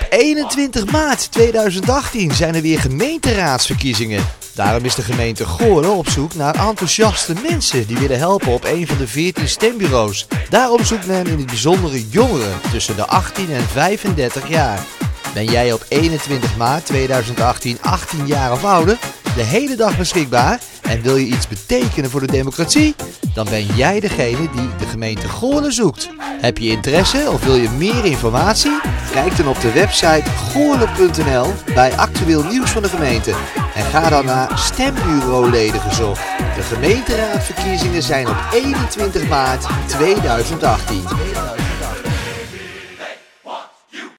Op 21 maart 2018 zijn er weer gemeenteraadsverkiezingen. Daarom is de gemeente Goorlen op zoek naar enthousiaste mensen die willen helpen op een van de 14 stembureaus. Daarom zoekt men in het bijzondere jongeren tussen de 18 en 35 jaar. Ben jij op 21 maart 2018 18 jaar of ouder, de hele dag beschikbaar en wil je iets betekenen voor de democratie? Dan ben jij degene die de gemeente Goorlen zoekt. Heb je interesse of wil je meer informatie? Kijk dan op de website goorlen.nl bij actueel nieuws van de gemeente. En ga dan naar stembureauleden gezocht. De gemeenteraadverkiezingen zijn op 21 maart 2018.